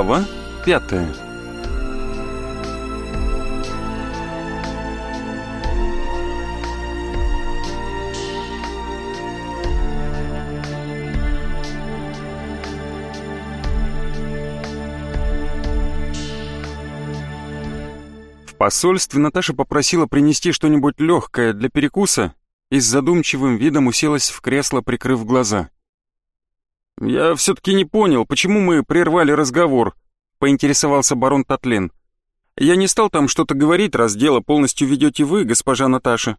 Глава пятая В посольстве Наташа попросила принести что-нибудь легкое для перекуса и с задумчивым видом уселась в кресло, прикрыв глаза. «Я все-таки не понял, почему мы прервали разговор», — поинтересовался барон Татлин. «Я не стал там что-то говорить, раз дело полностью ведете вы, госпожа Наташа.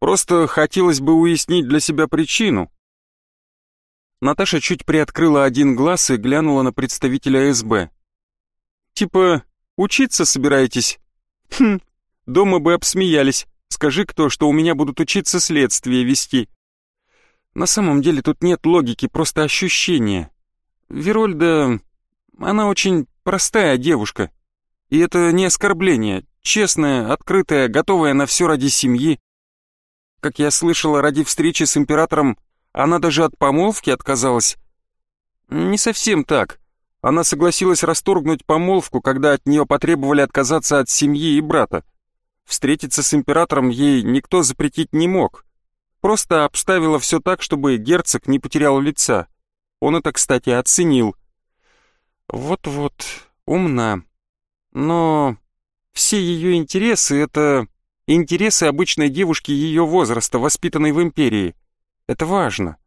Просто хотелось бы уяснить для себя причину». Наташа чуть приоткрыла один глаз и глянула на представителя СБ. «Типа, учиться собираетесь?» «Хм, дома бы обсмеялись. Скажи кто, что у меня будут учиться следствие вести. На самом деле тут нет логики, просто ощущения. Верольда, она очень простая девушка. И это не оскорбление. Честная, открытая, готовая на все ради семьи. Как я слышала, ради встречи с императором она даже от помолвки отказалась. Не совсем так. Она согласилась расторгнуть помолвку, когда от нее потребовали отказаться от семьи и брата. Встретиться с императором ей никто запретить не мог. Просто обставила все так, чтобы герцог не потерял лица. Он это, кстати, оценил. Вот-вот, умна. Но все ее интересы — это интересы обычной девушки ее возраста, воспитанной в империи. Это важно.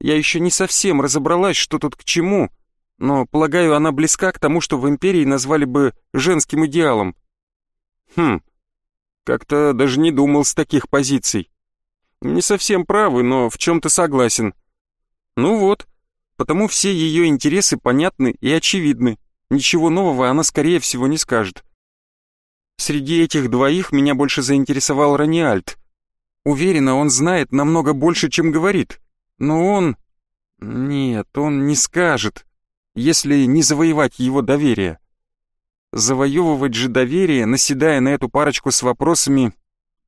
Я еще не совсем разобралась, что тут к чему, но, полагаю, она близка к тому, что в империи назвали бы женским идеалом. Хм, как-то даже не думал с таких позиций. Не совсем правы, но в чем-то согласен. Ну вот, потому все ее интересы понятны и очевидны. Ничего нового она, скорее всего, не скажет. Среди этих двоих меня больше заинтересовал Раниальт. Уверена, он знает намного больше, чем говорит. Но он... Нет, он не скажет, если не завоевать его доверие. Завоевывать же доверие, наседая на эту парочку с вопросами,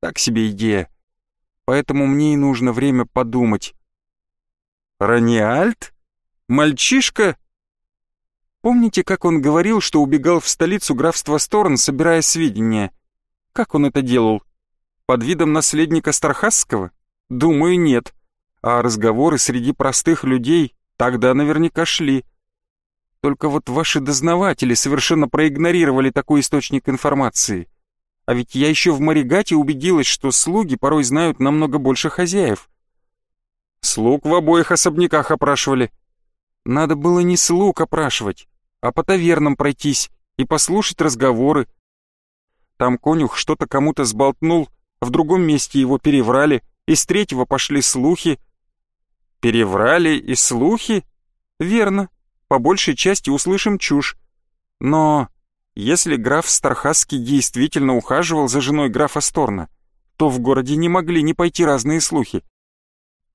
так себе идея поэтому мне и нужно время подумать. Раниальт? Мальчишка? Помните, как он говорил, что убегал в столицу графства Сторн, собирая сведения? Как он это делал? Под видом наследника Стархасского? Думаю, нет. А разговоры среди простых людей тогда наверняка шли. Только вот ваши дознаватели совершенно проигнорировали такой источник информации. А ведь я еще в Маригате убедилась, что слуги порой знают намного больше хозяев. Слуг в обоих особняках опрашивали. Надо было не слуг опрашивать, а по тавернам пройтись и послушать разговоры. Там конюх что-то кому-то сболтнул, в другом месте его переврали, из третьего пошли слухи. Переврали и слухи? Верно, по большей части услышим чушь. Но если граф Стархасский действительно ухаживал за женой графа Сторна, то в городе не могли не пойти разные слухи.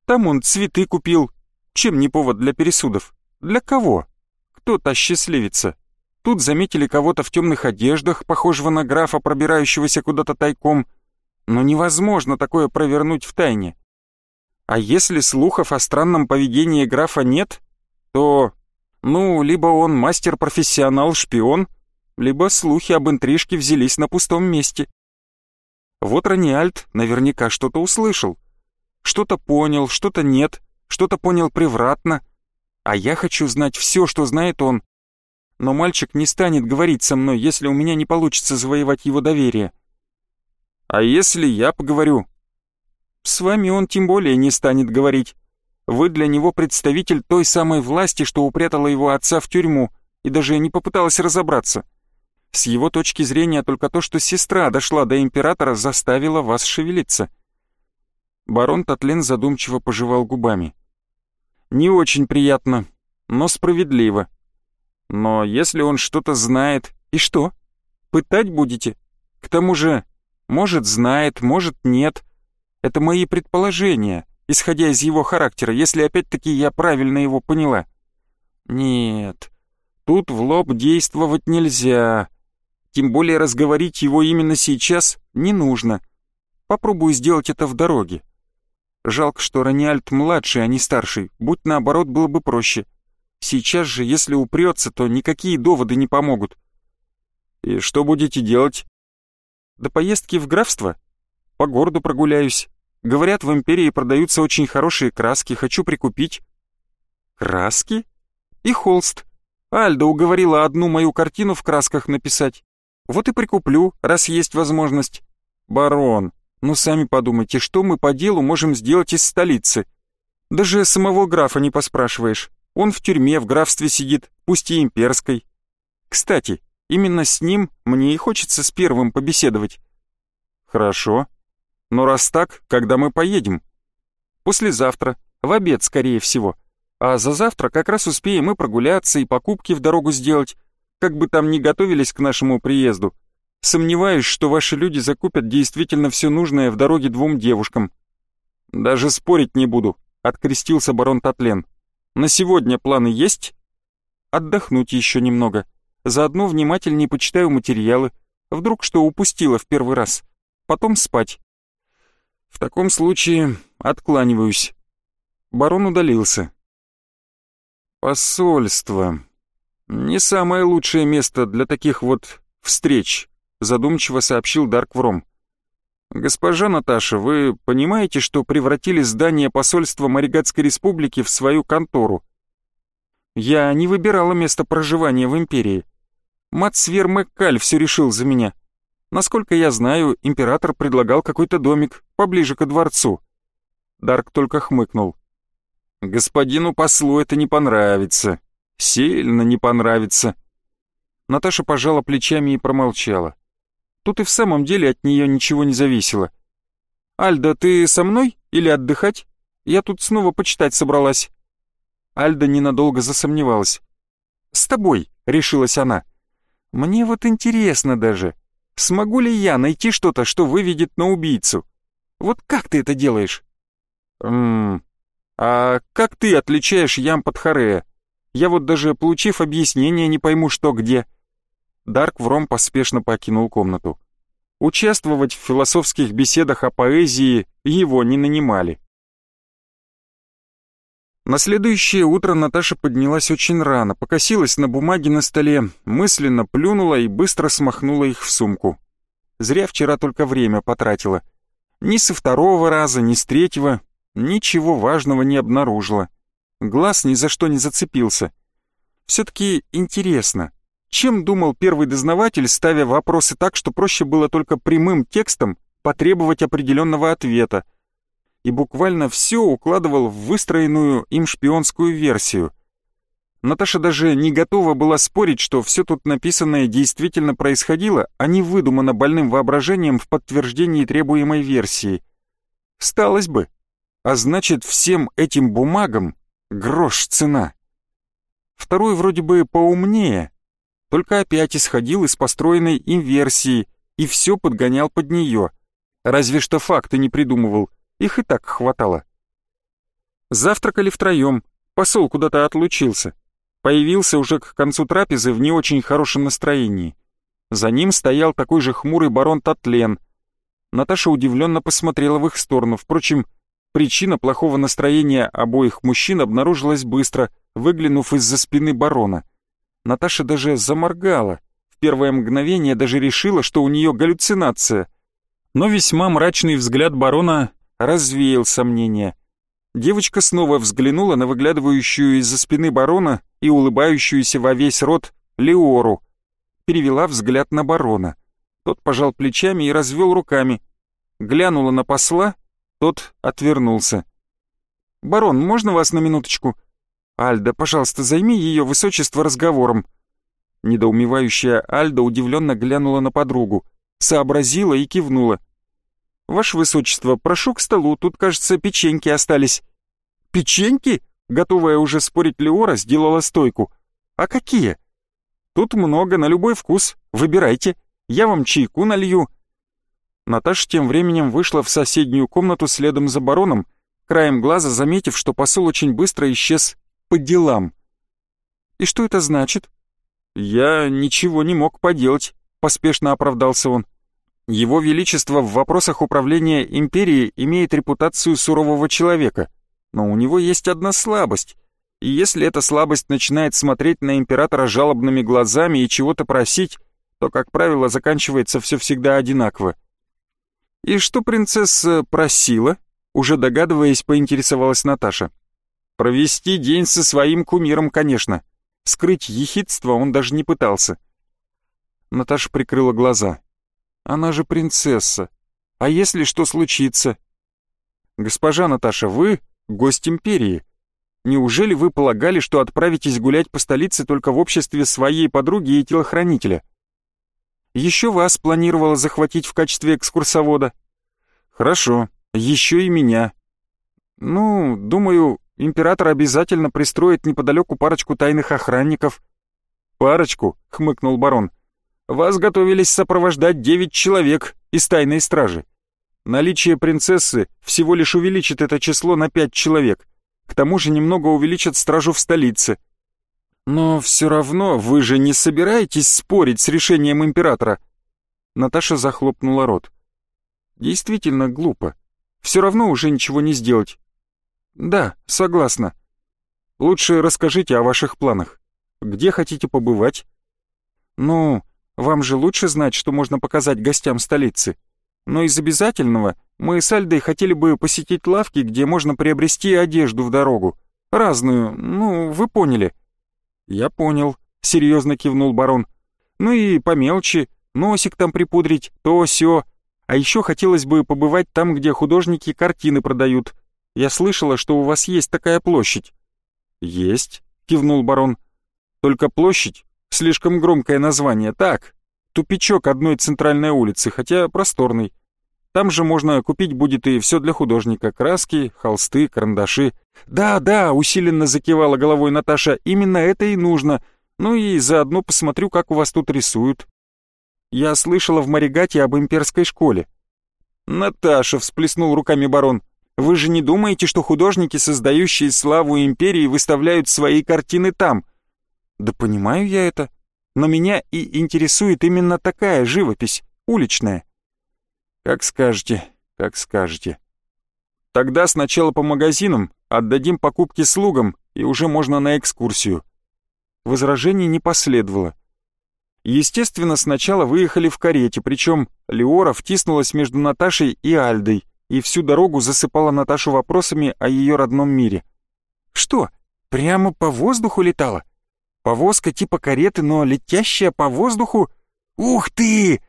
Там он цветы купил. Чем не повод для пересудов? Для кого? Кто-то счастливится. Тут заметили кого-то в темных одеждах, похожего на графа, пробирающегося куда-то тайком. Но невозможно такое провернуть в тайне. А если слухов о странном поведении графа нет, то, ну, либо он мастер-профессионал-шпион, либо слухи об интрижке взялись на пустом месте. Вот Раниальд наверняка что-то услышал. Что-то понял, что-то нет, что-то понял превратно. А я хочу знать все, что знает он. Но мальчик не станет говорить со мной, если у меня не получится завоевать его доверие. А если я поговорю? С вами он тем более не станет говорить. Вы для него представитель той самой власти, что упрятала его отца в тюрьму и даже не попыталась разобраться. С его точки зрения только то, что сестра дошла до императора, заставило вас шевелиться. Барон Татлин задумчиво пожевал губами. Не очень приятно, но справедливо. Но если он что-то знает, и что? Пытать будете? К тому же, может знает, может нет. Это мои предположения, исходя из его характера, если опять-таки я правильно его поняла. Нет, тут в лоб действовать нельзя. Тем более разговорить его именно сейчас не нужно. Попробую сделать это в дороге. Жалко, что Раниальд младший, а не старший. Будь наоборот, было бы проще. Сейчас же, если упрется, то никакие доводы не помогут. И что будете делать? До поездки в графство? По городу прогуляюсь. Говорят, в Империи продаются очень хорошие краски, хочу прикупить. Краски? И холст. Альда уговорила одну мою картину в красках написать. Вот и прикуплю, раз есть возможность. Барон, ну сами подумайте, что мы по делу можем сделать из столицы? Даже самого графа не поспрашиваешь. Он в тюрьме, в графстве сидит, пусть и имперской. Кстати, именно с ним мне и хочется с первым побеседовать. Хорошо. Но раз так, когда мы поедем? Послезавтра, в обед, скорее всего. А за завтра как раз успеем и прогуляться, и покупки в дорогу сделать, как бы там ни готовились к нашему приезду. Сомневаюсь, что ваши люди закупят действительно все нужное в дороге двум девушкам. Даже спорить не буду, открестился барон Татлен. На сегодня планы есть? Отдохнуть еще немного. Заодно внимательнее почитаю материалы. Вдруг что упустила в первый раз. Потом спать. В таком случае откланиваюсь. Барон удалился. Посольство. Не самое лучшее место для таких вот встреч задумчиво сообщил Дарк Вром. «Госпожа Наташа, вы понимаете, что превратили здание посольства Маригатской республики в свою контору? Я не выбирала место проживания в Империи. Матсвер Мэккаль все решил за меня. Насколько я знаю, император предлагал какой-то домик поближе ко дворцу». Дарк только хмыкнул. «Господину послу это не понравится. Сильно не понравится». Наташа пожала плечами и промолчала. Тут и в самом деле от нее ничего не зависело. «Альда, ты со мной или отдыхать? Я тут снова почитать собралась». Альда ненадолго засомневалась. «С тобой», — решилась она. «Мне вот интересно даже, смогу ли я найти что-то, что выведет на убийцу? Вот как ты это делаешь?» «Ммм, а как ты отличаешь ям под харея? Я вот даже, получив объяснение, не пойму, что где». Дарк Вром поспешно покинул комнату. Участвовать в философских беседах о поэзии его не нанимали. На следующее утро Наташа поднялась очень рано, покосилась на бумаге на столе, мысленно плюнула и быстро смахнула их в сумку. Зря вчера только время потратила. Ни со второго раза, ни с третьего ничего важного не обнаружила. Глаз ни за что не зацепился. Все-таки интересно, чем думал первый дознаватель, ставя вопросы так, что проще было только прямым текстом потребовать определенного ответа, и буквально все укладывал в выстроенную им шпионскую версию. Наташа даже не готова была спорить, что все тут написанное действительно происходило, а не выдумано больным воображением в подтверждении требуемой версии. Сталось бы. А значит, всем этим бумагам грош цена. Второй вроде бы поумнее, только опять исходил из построенной им версии и все подгонял под нее. Разве что факты не придумывал, их и так хватало. Завтракали втроем, посол куда-то отлучился. Появился уже к концу трапезы в не очень хорошем настроении. За ним стоял такой же хмурый барон Татлен. Наташа удивленно посмотрела в их сторону. Впрочем, причина плохого настроения обоих мужчин обнаружилась быстро, выглянув из-за спины барона. Наташа даже заморгала. В первое мгновение даже решила, что у нее галлюцинация. Но весьма мрачный взгляд барона развеял сомнения. Девочка снова взглянула на выглядывающую из-за спины барона и улыбающуюся во весь рот Леору. Перевела взгляд на барона. Тот пожал плечами и развел руками. Глянула на посла, тот отвернулся. «Барон, можно вас на минуточку?» «Альда, пожалуйста, займи ее высочество разговором». Недоумевающая Альда удивленно глянула на подругу, сообразила и кивнула. «Ваше высочество, прошу к столу, тут, кажется, печеньки остались». «Печеньки?» Готовая уже спорить Леора сделала стойку. «А какие?» «Тут много, на любой вкус. Выбирайте. Я вам чайку налью». Наташа тем временем вышла в соседнюю комнату следом за бароном, краем глаза заметив, что посол очень быстро исчез по делам. «И что это значит?» «Я ничего не мог поделать», — поспешно оправдался он. «Его Величество в вопросах управления империей имеет репутацию сурового человека, но у него есть одна слабость. И если эта слабость начинает смотреть на императора жалобными глазами и чего-то просить, то, как правило, заканчивается все всегда одинаково. «И что принцесса просила?» Уже догадываясь, поинтересовалась Наташа. «Провести день со своим кумиром, конечно. Скрыть ехидство он даже не пытался». Наташа прикрыла глаза. «Она же принцесса. А если что случится?» «Госпожа Наташа, вы гость империи. Неужели вы полагали, что отправитесь гулять по столице только в обществе своей подруги и телохранителя? Еще вас планировала захватить в качестве экскурсовода. Хорошо, еще и меня. Ну, думаю, император обязательно пристроит неподалеку парочку тайных охранников. Парочку, хмыкнул барон. Вас готовились сопровождать девять человек из тайной стражи. Наличие принцессы всего лишь увеличит это число на пять человек. К тому же немного увеличат стражу в столице. Но все равно вы же не собираетесь спорить с решением императора. Наташа захлопнула рот. Действительно глупо. Все равно уже ничего не сделать. Да, согласна. Лучше расскажите о ваших планах. Где хотите побывать? Ну, вам же лучше знать, что можно показать гостям столицы. Но из обязательного мы с Альдой хотели бы посетить лавки, где можно приобрести одежду в дорогу. Разную, ну, вы поняли». «Я понял», — серьезно кивнул барон. «Ну и по мелочи, носик там припудрить, то все. А еще хотелось бы побывать там, где художники картины продают. Я слышала, что у вас есть такая площадь». «Есть», — кивнул барон. «Только площадь — слишком громкое название. Так, тупичок одной центральной улицы, хотя просторный. Там же можно купить будет и все для художника. Краски, холсты, карандаши. Да, да, усиленно закивала головой Наташа, именно это и нужно. Ну и заодно посмотрю, как у вас тут рисуют. Я слышала в Маригате об имперской школе. Наташа, всплеснул руками барон. Вы же не думаете, что художники, создающие славу империи, выставляют свои картины там? Да понимаю я это. Но меня и интересует именно такая живопись, уличная. «Как скажете, как скажете». «Тогда сначала по магазинам, отдадим покупки слугам, и уже можно на экскурсию». Возражений не последовало. Естественно, сначала выехали в карете, причем Леора втиснулась между Наташей и Альдой и всю дорогу засыпала Наташу вопросами о ее родном мире. «Что, прямо по воздуху летала? Повозка типа кареты, но летящая по воздуху? Ух ты!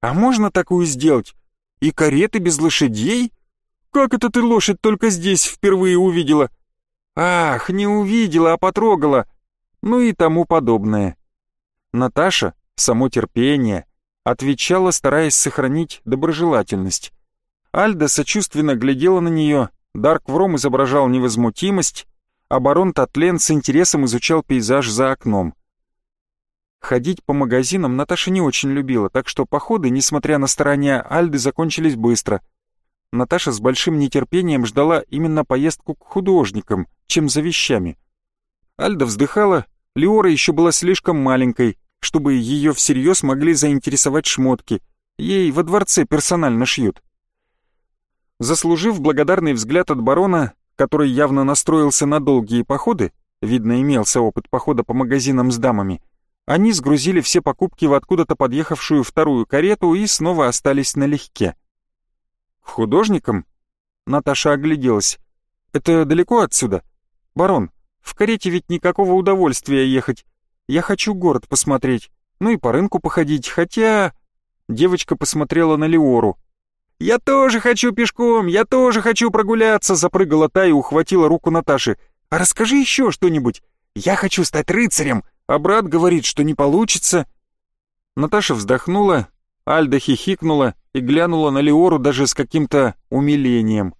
А можно такую сделать? И кареты без лошадей? Как это ты лошадь только здесь впервые увидела? Ах, не увидела, а потрогала. Ну и тому подобное. Наташа, само терпение, отвечала, стараясь сохранить доброжелательность. Альда сочувственно глядела на нее, Дарк Вром изображал невозмутимость, а барон Татлен с интересом изучал пейзаж за окном. Ходить по магазинам Наташа не очень любила, так что походы, несмотря на старания Альды, закончились быстро. Наташа с большим нетерпением ждала именно поездку к художникам, чем за вещами. Альда вздыхала, Леора еще была слишком маленькой, чтобы ее всерьез могли заинтересовать шмотки. Ей во дворце персонально шьют. Заслужив благодарный взгляд от барона, который явно настроился на долгие походы, видно имелся опыт похода по магазинам с дамами, они сгрузили все покупки в откуда-то подъехавшую вторую карету и снова остались налегке. «К художникам?» Наташа огляделась. «Это далеко отсюда? Барон, в карете ведь никакого удовольствия ехать. Я хочу город посмотреть, ну и по рынку походить, хотя...» Девочка посмотрела на Леору. «Я тоже хочу пешком, я тоже хочу прогуляться!» Запрыгала та и ухватила руку Наташи. «А расскажи еще что-нибудь. Я хочу стать рыцарем, а брат говорит, что не получится. Наташа вздохнула, Альда хихикнула и глянула на Леору даже с каким-то умилением.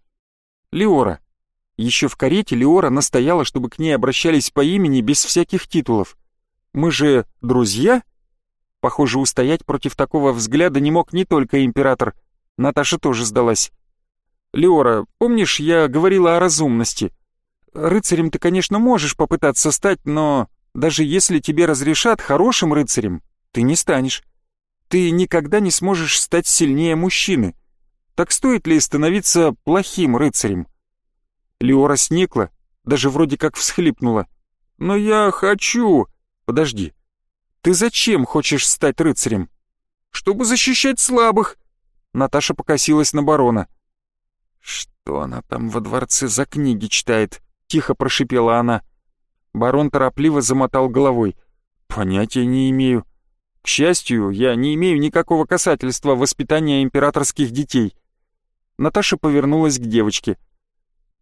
Леора. Еще в карете Леора настояла, чтобы к ней обращались по имени без всяких титулов. Мы же друзья? Похоже, устоять против такого взгляда не мог не только император. Наташа тоже сдалась. «Леора, помнишь, я говорила о разумности? Рыцарем ты, конечно, можешь попытаться стать, но даже если тебе разрешат хорошим рыцарем, ты не станешь. Ты никогда не сможешь стать сильнее мужчины. Так стоит ли становиться плохим рыцарем? Леора сникла, даже вроде как всхлипнула, «Но я хочу...» «Подожди. Ты зачем хочешь стать рыцарем?» «Чтобы защищать слабых!» Наташа покосилась на барона. «Что она там во дворце за книги читает?» — тихо прошипела она. Барон торопливо замотал головой. «Понятия не имею. К счастью, я не имею никакого касательства воспитания императорских детей». Наташа повернулась к девочке.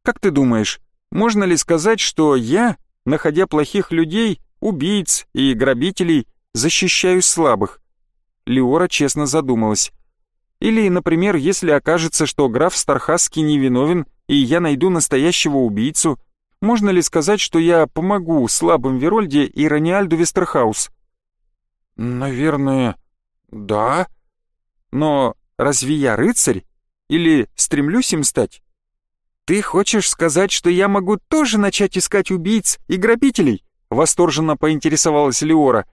«Как ты думаешь, можно ли сказать, что я, находя плохих людей, убийц и грабителей, защищаю слабых?» Леора честно задумалась. Или, например, если окажется, что граф Стархасский невиновен, и я найду настоящего убийцу, можно ли сказать, что я помогу слабым Верольде и Раниальду Вестерхаус? Наверное, да. Но разве я рыцарь? Или стремлюсь им стать? Ты хочешь сказать, что я могу тоже начать искать убийц и грабителей? Восторженно поинтересовалась Леора.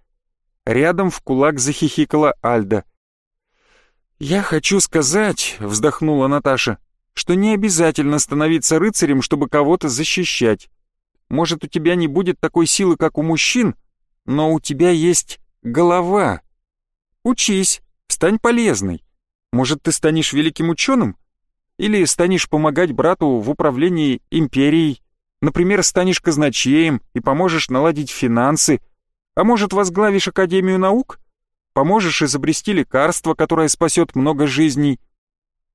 Рядом в кулак захихикала Альда. «Я хочу сказать», — вздохнула Наташа, «что не обязательно становиться рыцарем, чтобы кого-то защищать. Может, у тебя не будет такой силы, как у мужчин, но у тебя есть голова. Учись, стань полезной. Может, ты станешь великим ученым? Или станешь помогать брату в управлении империей? Например, станешь казначеем и поможешь наладить финансы? А может, возглавишь Академию наук?» Поможешь изобрести лекарство, которое спасет много жизней?»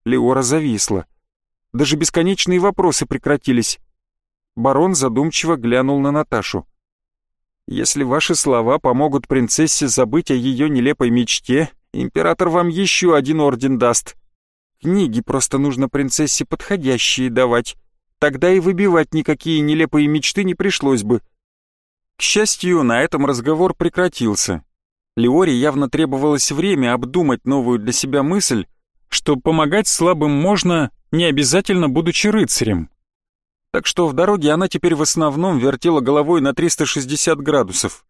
Леора зависла. Даже бесконечные вопросы прекратились. Барон задумчиво глянул на Наташу. «Если ваши слова помогут принцессе забыть о ее нелепой мечте, император вам еще один орден даст. Книги просто нужно принцессе подходящие давать. Тогда и выбивать никакие нелепые мечты не пришлось бы». К счастью, на этом разговор прекратился, Леоре явно требовалось время обдумать новую для себя мысль, что помогать слабым можно, не обязательно будучи рыцарем. Так что в дороге она теперь в основном вертела головой на 360 градусов.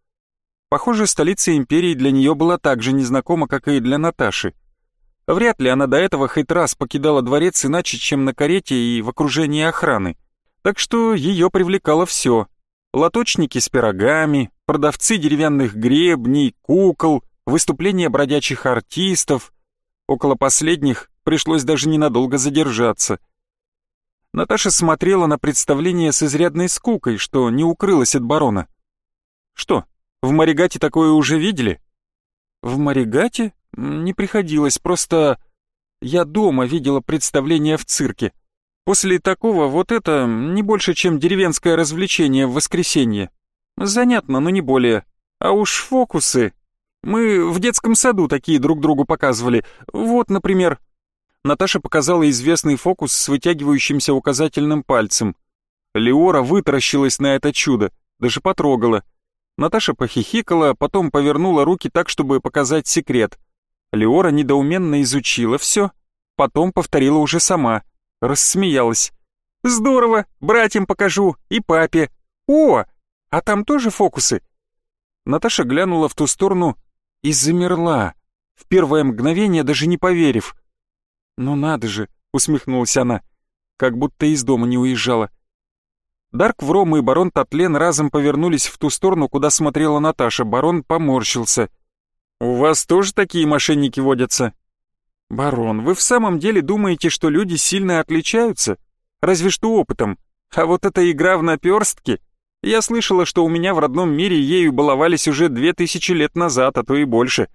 Похоже, столица империи для нее была так же незнакома, как и для Наташи. Вряд ли она до этого хоть раз покидала дворец иначе, чем на карете и в окружении охраны. Так что ее привлекало все. Лоточники с пирогами, продавцы деревянных гребней, кукол, выступления бродячих артистов. Около последних пришлось даже ненадолго задержаться. Наташа смотрела на представление с изрядной скукой, что не укрылась от барона. «Что, в Маригате такое уже видели?» «В Маригате? Не приходилось, просто...» «Я дома видела представление в цирке. После такого вот это не больше, чем деревенское развлечение в воскресенье. Занятно, но не более. А уж фокусы. Мы в детском саду такие друг другу показывали. Вот, например. Наташа показала известный фокус с вытягивающимся указательным пальцем. Леора вытаращилась на это чудо, даже потрогала. Наташа похихикала, потом повернула руки так, чтобы показать секрет. Леора недоуменно изучила все, потом повторила уже сама, рассмеялась. «Здорово, братьям покажу и папе. О, а там тоже фокусы?» Наташа глянула в ту сторону и замерла, в первое мгновение даже не поверив. «Ну надо же!» — усмехнулась она, как будто из дома не уезжала. Дарк Вром и барон Татлен разом повернулись в ту сторону, куда смотрела Наташа. Барон поморщился. «У вас тоже такие мошенники водятся?» «Барон, вы в самом деле думаете, что люди сильно отличаются? Разве что опытом. А вот эта игра в наперстки я слышала, что у меня в родном мире ею баловались уже две тысячи лет назад, а то и больше.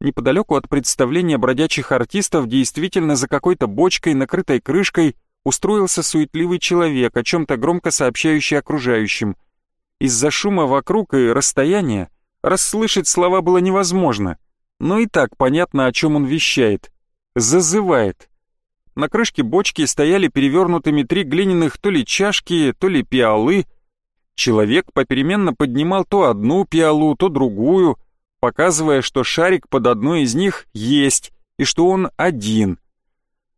Неподалеку от представления бродячих артистов действительно за какой-то бочкой, накрытой крышкой, устроился суетливый человек, о чем-то громко сообщающий окружающим. Из-за шума вокруг и расстояния расслышать слова было невозможно, но и так понятно, о чем он вещает. Зазывает. На крышке бочки стояли перевернутыми три глиняных то ли чашки, то ли пиалы, Человек попеременно поднимал то одну пиалу, то другую, показывая, что шарик под одной из них есть и что он один.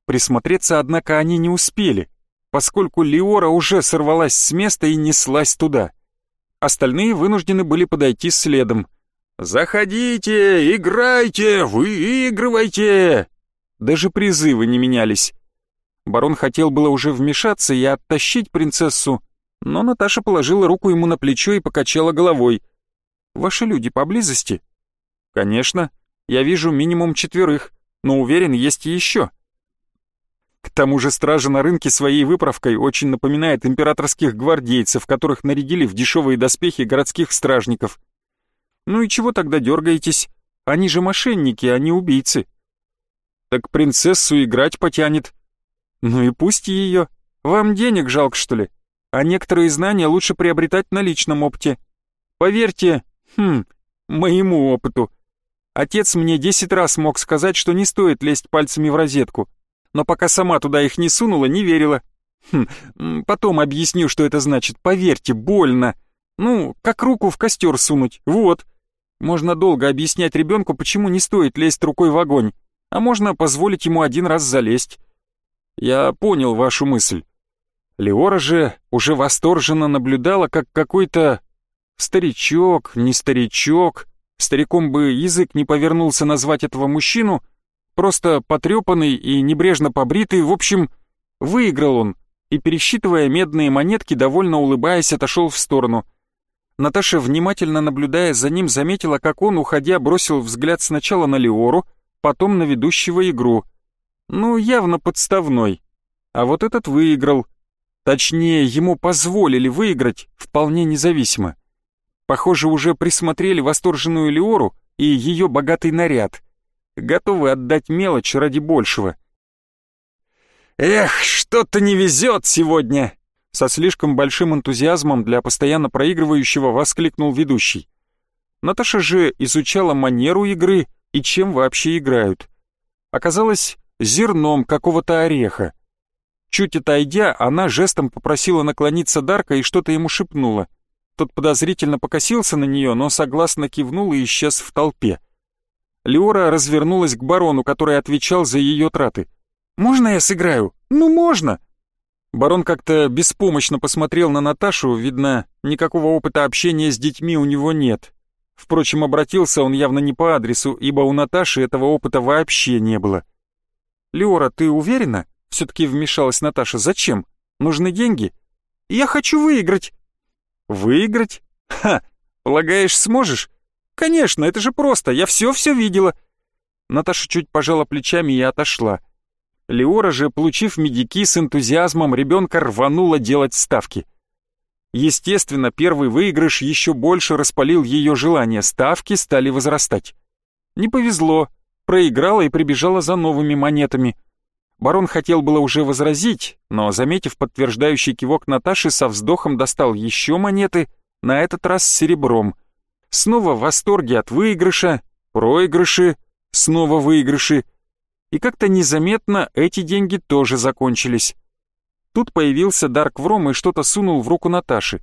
Присмотреться, однако, они не успели, поскольку Леора уже сорвалась с места и неслась туда. Остальные вынуждены были подойти следом. «Заходите, играйте, выигрывайте!» Даже призывы не менялись. Барон хотел было уже вмешаться и оттащить принцессу, Но Наташа положила руку ему на плечо и покачала головой. «Ваши люди поблизости?» «Конечно. Я вижу минимум четверых, но уверен, есть и еще». К тому же стража на рынке своей выправкой очень напоминает императорских гвардейцев, которых нарядили в дешевые доспехи городских стражников. Ну и чего тогда дергаетесь? Они же мошенники, а не убийцы. Так принцессу играть потянет. Ну и пусть ее. Вам денег жалко, что ли? А некоторые знания лучше приобретать на личном опыте. Поверьте, хм, моему опыту. Отец мне десять раз мог сказать, что не стоит лезть пальцами в розетку, но пока сама туда их не сунула, не верила. Хм, потом объясню, что это значит. Поверьте, больно. Ну, как руку в костер сунуть, вот. Можно долго объяснять ребенку, почему не стоит лезть рукой в огонь а можно позволить ему один раз залезть. Я понял вашу мысль. Леора же уже восторженно наблюдала, как какой-то старичок, не старичок, стариком бы язык не повернулся назвать этого мужчину, просто потрепанный и небрежно побритый, в общем, выиграл он, и, пересчитывая медные монетки, довольно улыбаясь, отошел в сторону. Наташа, внимательно наблюдая за ним, заметила, как он, уходя, бросил взгляд сначала на Леору, потом на ведущего игру. Ну, явно подставной. А вот этот выиграл. Точнее, ему позволили выиграть вполне независимо. Похоже, уже присмотрели восторженную Леору и ее богатый наряд. Готовы отдать мелочь ради большего. «Эх, что-то не везет сегодня!» Со слишком большим энтузиазмом для постоянно проигрывающего воскликнул ведущий. Наташа же изучала манеру игры и чем вообще играют. Оказалось, зерном какого-то ореха. Чуть отойдя, она жестом попросила наклониться Дарка и что-то ему шепнула. Тот подозрительно покосился на нее, но согласно кивнул и исчез в толпе. Леора развернулась к барону, который отвечал за ее траты. «Можно я сыграю? Ну, можно!» Барон как-то беспомощно посмотрел на Наташу, видно, никакого опыта общения с детьми у него нет. Впрочем, обратился он явно не по адресу, ибо у Наташи этого опыта вообще не было. «Леора, ты уверена?» — все-таки вмешалась Наташа. «Зачем? Нужны деньги?» «Я хочу выиграть». «Выиграть? Ха! Полагаешь, сможешь?» «Конечно, это же просто, я все-все видела». Наташа чуть пожала плечами и отошла. Леора же, получив медики с энтузиазмом, ребенка рванула делать ставки — Естественно, первый выигрыш еще больше распалил ее желание, ставки стали возрастать. Не повезло, проиграла и прибежала за новыми монетами. Барон хотел было уже возразить, но, заметив подтверждающий кивок Наташи, со вздохом достал еще монеты, на этот раз с серебром. Снова в восторге от выигрыша, проигрыши, снова выигрыши. И как-то незаметно эти деньги тоже закончились. Тут появился Дарк Вром и что-то сунул в руку Наташи.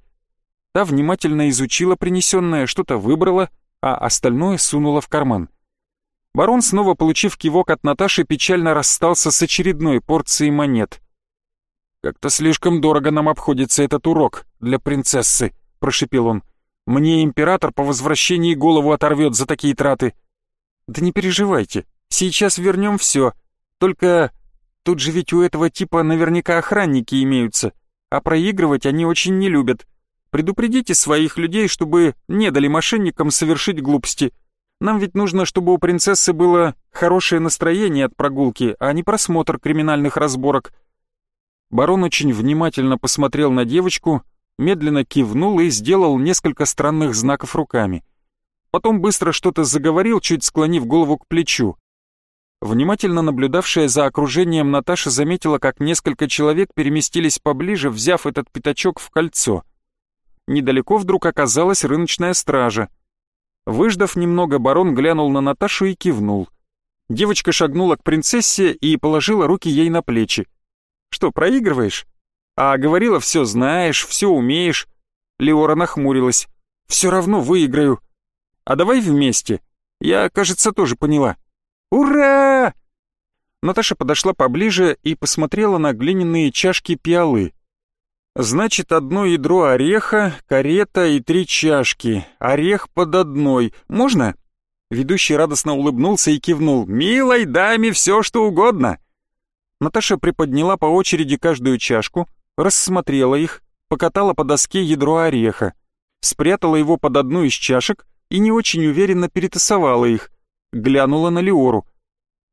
Та внимательно изучила принесенное, что-то выбрала, а остальное сунула в карман. Барон, снова получив кивок от Наташи, печально расстался с очередной порцией монет. «Как-то слишком дорого нам обходится этот урок для принцессы», — прошепел он. «Мне император по возвращении голову оторвет за такие траты». «Да не переживайте, сейчас вернем все. Только Тут же ведь у этого типа наверняка охранники имеются, а проигрывать они очень не любят. Предупредите своих людей, чтобы не дали мошенникам совершить глупости. Нам ведь нужно, чтобы у принцессы было хорошее настроение от прогулки, а не просмотр криминальных разборок. Барон очень внимательно посмотрел на девочку, медленно кивнул и сделал несколько странных знаков руками. Потом быстро что-то заговорил, чуть склонив голову к плечу. Внимательно наблюдавшая за окружением Наташа заметила, как несколько человек переместились поближе, взяв этот пятачок в кольцо. Недалеко вдруг оказалась рыночная стража. Выждав немного, барон глянул на Наташу и кивнул. Девочка шагнула к принцессе и положила руки ей на плечи. «Что, проигрываешь?» «А говорила, все знаешь, все умеешь». Леора нахмурилась. «Все равно выиграю». «А давай вместе. Я, кажется, тоже поняла». «Ура!» Наташа подошла поближе и посмотрела на глиняные чашки пиалы. «Значит, одно ядро ореха, карета и три чашки. Орех под одной. Можно?» Ведущий радостно улыбнулся и кивнул. «Милой даме все, что угодно!» Наташа приподняла по очереди каждую чашку, рассмотрела их, покатала по доске ядро ореха, спрятала его под одну из чашек и не очень уверенно перетасовала их, глянула на Леору.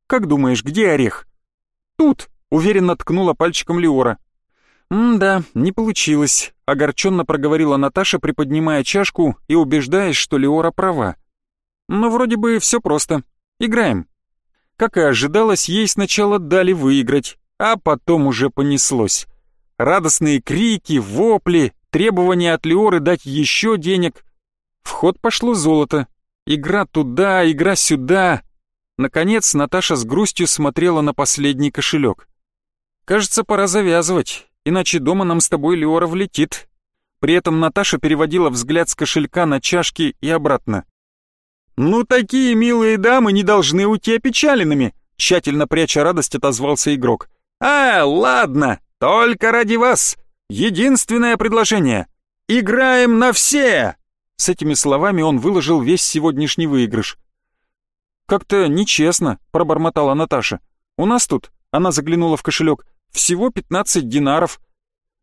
«Как думаешь, где орех?» «Тут», — уверенно ткнула пальчиком Леора. «М-да, не получилось», — огорченно проговорила Наташа, приподнимая чашку и убеждаясь, что Леора права. «Но вроде бы все просто. Играем». Как и ожидалось, ей сначала дали выиграть, а потом уже понеслось. Радостные крики, вопли, требования от Леоры дать еще денег. В ход пошло золото. Игра туда, игра сюда. Наконец Наташа с грустью смотрела на последний кошелек. «Кажется, пора завязывать, иначе дома нам с тобой Леора влетит». При этом Наташа переводила взгляд с кошелька на чашки и обратно. «Ну, такие милые дамы не должны уйти опечаленными», тщательно пряча радость, отозвался игрок. «А, ладно, только ради вас. Единственное предложение. Играем на все!» С этими словами он выложил весь сегодняшний выигрыш. «Как-то нечестно», — пробормотала Наташа. «У нас тут», — она заглянула в кошелек, — «всего 15 динаров».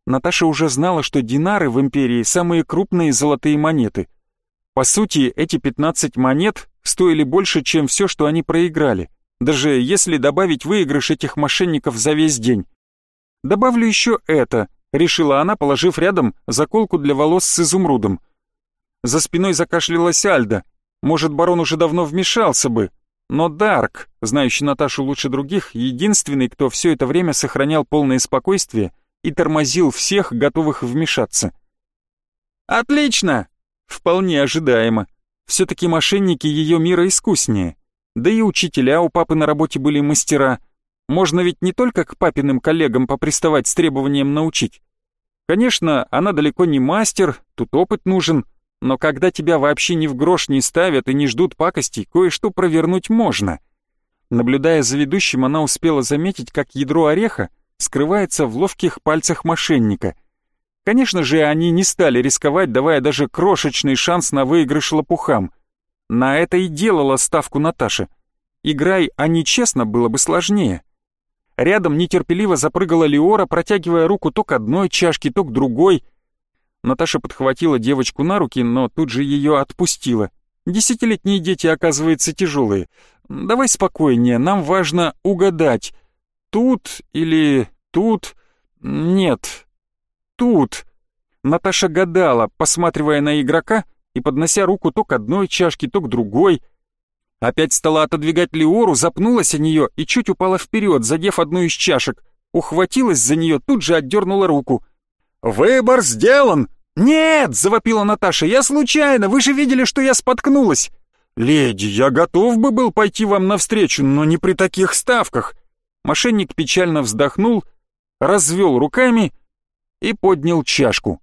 Наташа уже знала, что динары в империи самые крупные золотые монеты — по сути, эти 15 монет стоили больше, чем все, что они проиграли, даже если добавить выигрыш этих мошенников за весь день. «Добавлю еще это», — решила она, положив рядом заколку для волос с изумрудом. За спиной закашлялась Альда. Может, барон уже давно вмешался бы. Но Дарк, знающий Наташу лучше других, единственный, кто все это время сохранял полное спокойствие и тормозил всех, готовых вмешаться. «Отлично! Вполне ожидаемо. Все-таки мошенники ее мира искуснее. Да и учителя у папы на работе были мастера. Можно ведь не только к папиным коллегам поприставать с требованием научить. Конечно, она далеко не мастер, тут опыт нужен, но когда тебя вообще ни в грош не ставят и не ждут пакостей, кое-что провернуть можно. Наблюдая за ведущим, она успела заметить, как ядро ореха скрывается в ловких пальцах мошенника — Конечно же, они не стали рисковать, давая даже крошечный шанс на выигрыш лопухам. На это и делала ставку Наташа. Играй они честно, было бы сложнее. Рядом нетерпеливо запрыгала Леора, протягивая руку то к одной чашке, то к другой. Наташа подхватила девочку на руки, но тут же ее отпустила. Десятилетние дети, оказывается, тяжелые. Давай спокойнее, нам важно угадать. Тут или тут? Нет, тут!» Наташа гадала, посматривая на игрока и поднося руку то к одной чашке, то к другой. Опять стала отодвигать Леору, запнулась о нее и чуть упала вперед, задев одну из чашек. Ухватилась за нее, тут же отдернула руку. «Выбор сделан!» «Нет!» — завопила Наташа. «Я случайно! Вы же видели, что я споткнулась!» «Леди, я готов бы был пойти вам навстречу, но не при таких ставках!» Мошенник печально вздохнул, развел руками и поднял чашку.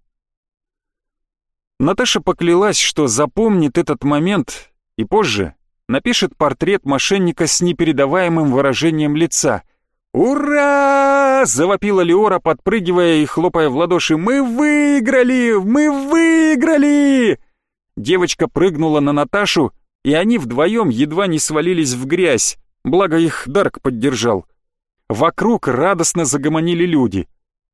Наташа поклялась, что запомнит этот момент и позже напишет портрет мошенника с непередаваемым выражением лица. «Ура!» — завопила Леора, подпрыгивая и хлопая в ладоши. «Мы выиграли! Мы выиграли!» Девочка прыгнула на Наташу, и они вдвоем едва не свалились в грязь, благо их Дарк поддержал. Вокруг радостно загомонили люди.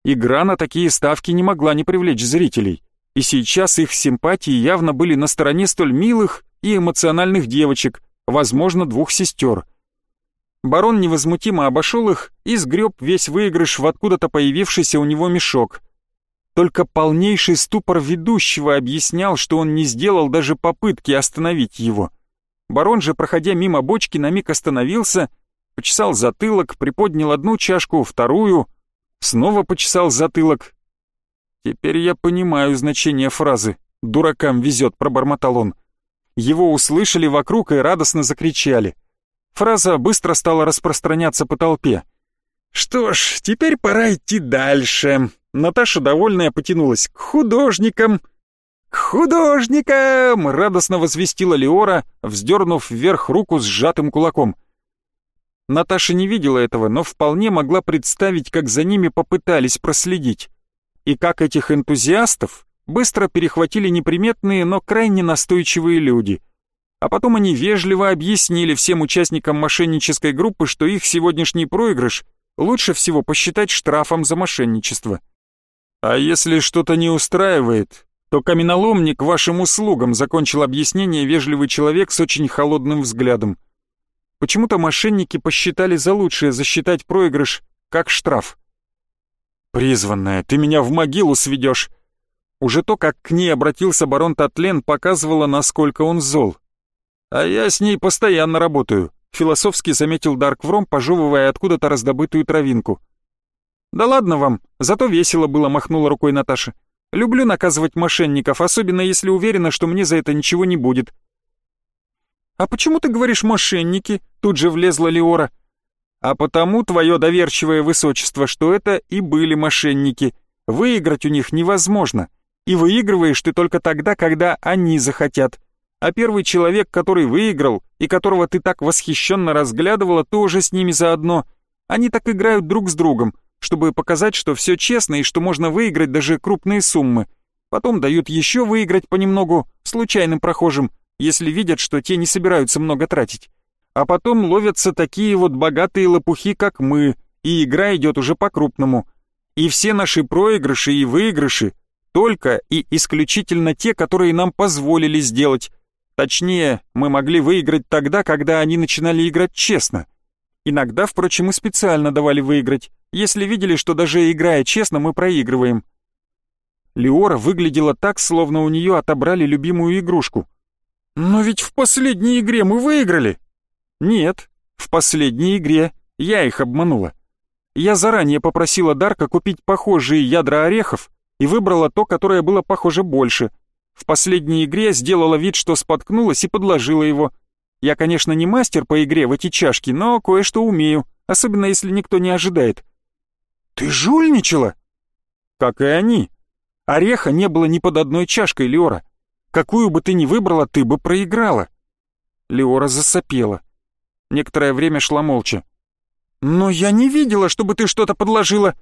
Игра на такие ставки не могла не привлечь зрителей, и сейчас их симпатии явно были на стороне столь милых и эмоциональных девочек, возможно, двух сестер. Барон невозмутимо обошел их и сгреб весь выигрыш в откуда-то появившийся у него мешок. Только полнейший ступор ведущего объяснял, что он не сделал даже попытки остановить его. Барон же, проходя мимо бочки, на миг остановился, почесал затылок, приподнял одну чашку, вторую, снова почесал затылок. «Теперь я понимаю значение фразы «дуракам везет», — пробормотал он. Его услышали вокруг и радостно закричали. Фраза быстро стала распространяться по толпе. «Что ж, теперь пора идти дальше». Наташа, довольная, потянулась к художникам. «К художникам!» — радостно возвестила Леора, вздернув вверх руку с сжатым кулаком. Наташа не видела этого, но вполне могла представить, как за ними попытались проследить. И как этих энтузиастов быстро перехватили неприметные, но крайне настойчивые люди. А потом они вежливо объяснили всем участникам мошеннической группы, что их сегодняшний проигрыш лучше всего посчитать штрафом за мошенничество. «А если что-то не устраивает, то каменоломник вашим услугам», закончил объяснение вежливый человек с очень холодным взглядом. Почему-то мошенники посчитали за лучшее засчитать проигрыш как штраф. «Призванная, ты меня в могилу сведешь!» Уже то, как к ней обратился барон Татлен, показывало, насколько он зол. «А я с ней постоянно работаю», — философски заметил Дарк Вром, пожевывая откуда-то раздобытую травинку. «Да ладно вам, зато весело было», — махнула рукой Наташа. «Люблю наказывать мошенников, особенно если уверена, что мне за это ничего не будет». «А почему ты говоришь «мошенники»?» — тут же влезла Леора. «А потому, твое доверчивое высочество, что это и были мошенники. Выиграть у них невозможно. И выигрываешь ты только тогда, когда они захотят. А первый человек, который выиграл, и которого ты так восхищенно разглядывала, тоже с ними заодно. Они так играют друг с другом, чтобы показать, что все честно и что можно выиграть даже крупные суммы. Потом дают еще выиграть понемногу случайным прохожим, если видят, что те не собираются много тратить. А потом ловятся такие вот богатые лопухи, как мы, и игра идет уже по-крупному. И все наши проигрыши и выигрыши только и исключительно те, которые нам позволили сделать. Точнее, мы могли выиграть тогда, когда они начинали играть честно. Иногда, впрочем, и специально давали выиграть, если видели, что даже играя честно, мы проигрываем. Леора выглядела так, словно у нее отобрали любимую игрушку. «Но ведь в последней игре мы выиграли!» «Нет, в последней игре я их обманула. Я заранее попросила Дарка купить похожие ядра орехов, и выбрала то, которое было похоже больше. В последней игре сделала вид, что споткнулась и подложила его. Я, конечно, не мастер по игре в эти чашки, но кое-что умею, особенно если никто не ожидает. «Ты жульничала?» «Как и они. Ореха не было ни под одной чашкой, Леора. Какую бы ты ни выбрала, ты бы проиграла». Леора засопела. Некоторое время шла молча. «Но я не видела, чтобы ты что-то подложила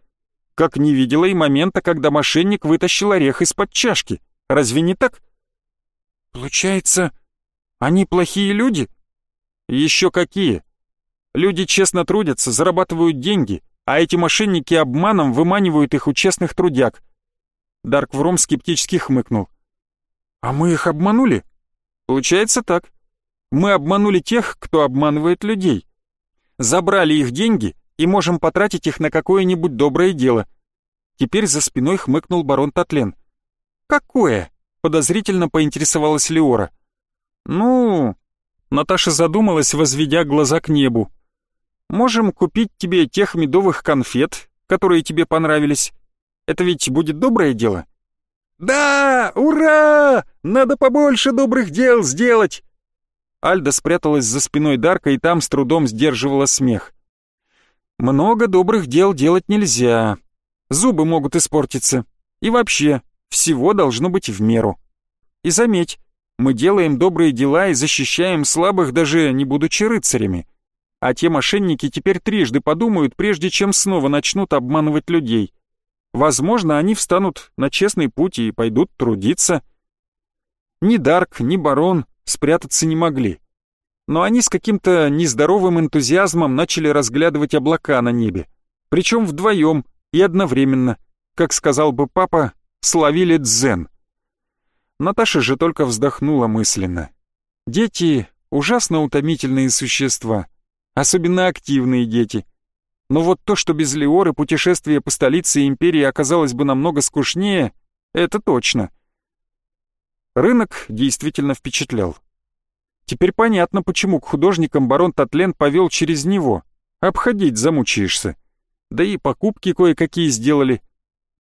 как не видела и момента, когда мошенник вытащил орех из-под чашки. Разве не так? Получается, они плохие люди? Еще какие? Люди честно трудятся, зарабатывают деньги, а эти мошенники обманом выманивают их у честных трудяг. Дарк Вром скептически хмыкнул. А мы их обманули? Получается так. Мы обманули тех, кто обманывает людей. Забрали их деньги и можем потратить их на какое-нибудь доброе дело. Теперь за спиной хмыкнул барон Татлен. «Какое?» — подозрительно поинтересовалась Леора. «Ну...» — Наташа задумалась, возведя глаза к небу. «Можем купить тебе тех медовых конфет, которые тебе понравились. Это ведь будет доброе дело?» «Да! Ура! Надо побольше добрых дел сделать!» Альда спряталась за спиной Дарка и там с трудом сдерживала смех. Много добрых дел делать нельзя. Зубы могут испортиться. И вообще, всего должно быть в меру. И заметь, мы делаем добрые дела и защищаем слабых, даже не будучи рыцарями. А те мошенники теперь трижды подумают, прежде чем снова начнут обманывать людей. Возможно, они встанут на честный путь и пойдут трудиться. Ни Дарк, ни Барон спрятаться не могли но они с каким-то нездоровым энтузиазмом начали разглядывать облака на небе. Причем вдвоем и одновременно, как сказал бы папа, словили дзен. Наташа же только вздохнула мысленно. Дети — ужасно утомительные существа, особенно активные дети. Но вот то, что без Леоры путешествие по столице империи оказалось бы намного скучнее, это точно. Рынок действительно впечатлял. Теперь понятно, почему к художникам барон Татлен повел через него. Обходить замучаешься. Да и покупки кое-какие сделали.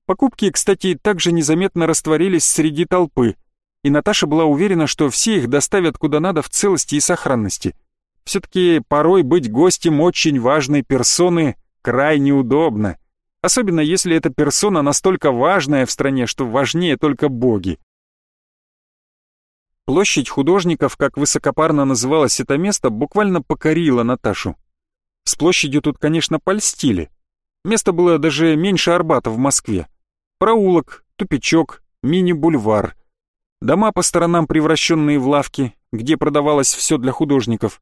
Покупки, кстати, также незаметно растворились среди толпы, и Наташа была уверена, что все их доставят куда надо в целости и сохранности. Все-таки порой быть гостем очень важной персоны крайне удобно, особенно если эта персона настолько важная в стране, что важнее только боги. Площадь художников, как высокопарно называлось это место, буквально покорила Наташу. С площадью тут, конечно, польстили. Место было даже меньше Арбата в Москве. Проулок, тупичок, мини-бульвар. Дома по сторонам, превращенные в лавки, где продавалось все для художников.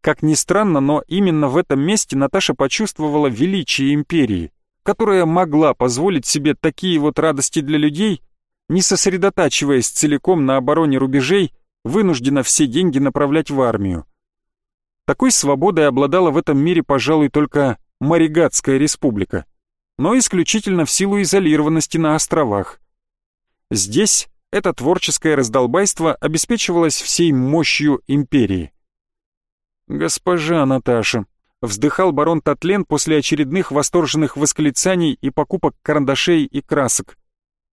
Как ни странно, но именно в этом месте Наташа почувствовала величие империи, которая могла позволить себе такие вот радости для людей, не сосредотачиваясь целиком на обороне рубежей, вынуждена все деньги направлять в армию. Такой свободой обладала в этом мире, пожалуй, только Маригатская республика, но исключительно в силу изолированности на островах. Здесь это творческое раздолбайство обеспечивалось всей мощью империи. «Госпожа Наташа», — вздыхал барон Татлен после очередных восторженных восклицаний и покупок карандашей и красок.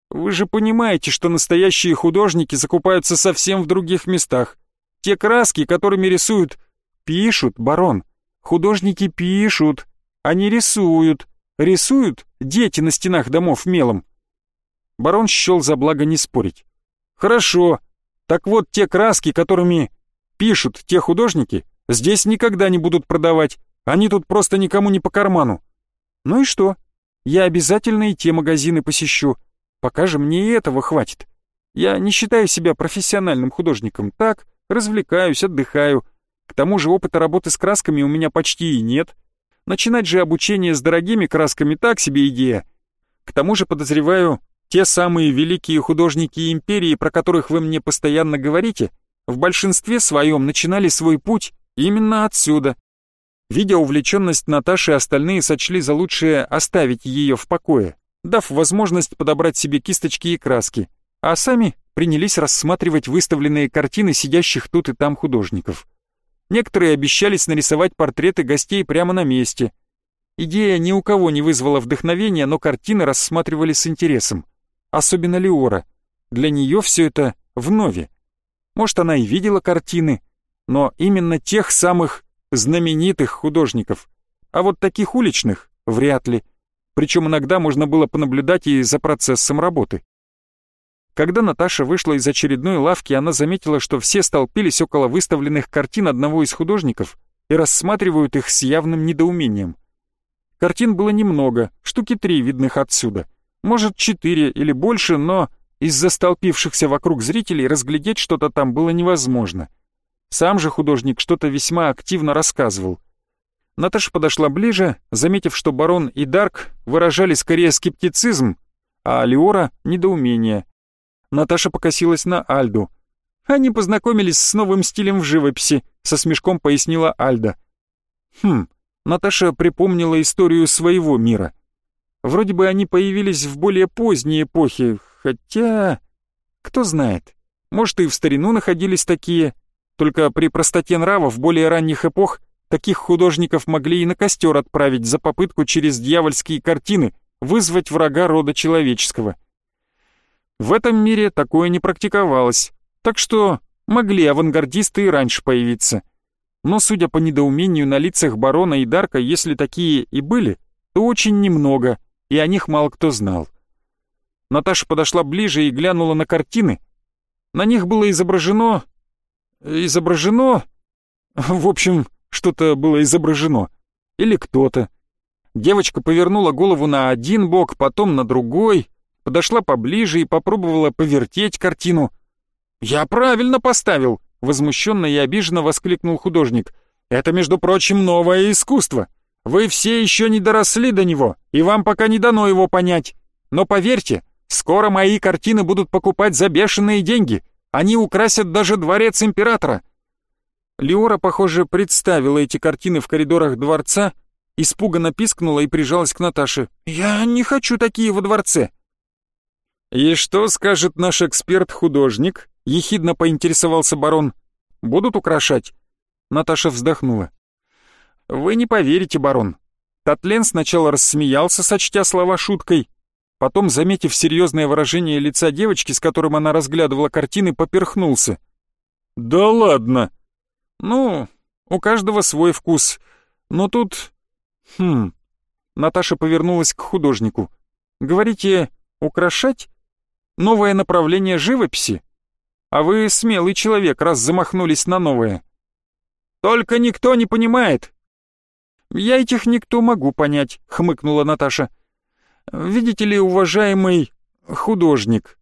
«Вы же понимаете, что настоящие художники закупаются совсем в других местах. Те краски, которыми рисуют... Пишут, барон. Художники пишут, они рисуют. Рисуют дети на стенах домов мелом. Барон счел за благо не спорить. «Хорошо. Так вот, те краски, которыми пишут те художники, здесь никогда не будут продавать. Они тут просто никому не по карману. Ну и что? Я обязательно и те магазины посещу. Пока же мне и этого хватит. Я не считаю себя профессиональным художником. Так, развлекаюсь, отдыхаю. К тому же опыта работы с красками у меня почти и нет. Начинать же обучение с дорогими красками так себе идея. К тому же, подозреваю, те самые великие художники империи, про которых вы мне постоянно говорите, в большинстве своем начинали свой путь именно отсюда. Видя увлеченность Наташи, остальные сочли за лучшее оставить ее в покое, дав возможность подобрать себе кисточки и краски, а сами принялись рассматривать выставленные картины сидящих тут и там художников. Некоторые обещались нарисовать портреты гостей прямо на месте. Идея ни у кого не вызвала вдохновения, но картины рассматривали с интересом особенно Леора. Для нее все это вновь. Может, она и видела картины, но именно тех самых знаменитых художников. А вот таких уличных вряд ли. Причем иногда можно было понаблюдать и за процессом работы. Когда Наташа вышла из очередной лавки, она заметила, что все столпились около выставленных картин одного из художников и рассматривают их с явным недоумением. Картин было немного, штуки три видных отсюда может четыре или больше, но из-за столпившихся вокруг зрителей разглядеть что-то там было невозможно. Сам же художник что-то весьма активно рассказывал. Наташа подошла ближе, заметив, что барон и Дарк выражали скорее скептицизм, а Леора — недоумение. Наташа покосилась на Альду. Они познакомились с новым стилем в живописи, со смешком пояснила Альда. Хм, Наташа припомнила историю своего мира — Вроде бы они появились в более поздней эпохе, хотя... Кто знает, может и в старину находились такие, только при простоте нравов более ранних эпох таких художников могли и на костер отправить за попытку через дьявольские картины вызвать врага рода человеческого. В этом мире такое не практиковалось, так что могли авангардисты и раньше появиться. Но, судя по недоумению на лицах барона и Дарка, если такие и были, то очень немного, и о них мало кто знал. Наташа подошла ближе и глянула на картины. На них было изображено... Изображено... В общем, что-то было изображено. Или кто-то. Девочка повернула голову на один бок, потом на другой, подошла поближе и попробовала повертеть картину. «Я правильно поставил!» — возмущенно и обиженно воскликнул художник. «Это, между прочим, новое искусство. Вы все еще не доросли до него, и вам пока не дано его понять. Но поверьте, скоро мои картины будут покупать за бешеные деньги. Они украсят даже дворец императора». Леора, похоже, представила эти картины в коридорах дворца, испуганно пискнула и прижалась к Наташе. «Я не хочу такие во дворце». «И что скажет наш эксперт-художник?» — ехидно поинтересовался барон. «Будут украшать?» Наташа вздохнула. Вы не поверите, барон. Татлен сначала рассмеялся, сочтя слова шуткой, потом, заметив серьезное выражение лица девочки, с которым она разглядывала картины, поперхнулся. «Да ладно!» «Ну, у каждого свой вкус. Но тут...» «Хм...» Наташа повернулась к художнику. «Говорите, украшать? Новое направление живописи? А вы смелый человек, раз замахнулись на новое». «Только никто не понимает, «Я этих никто могу понять», — хмыкнула Наташа. «Видите ли, уважаемый художник,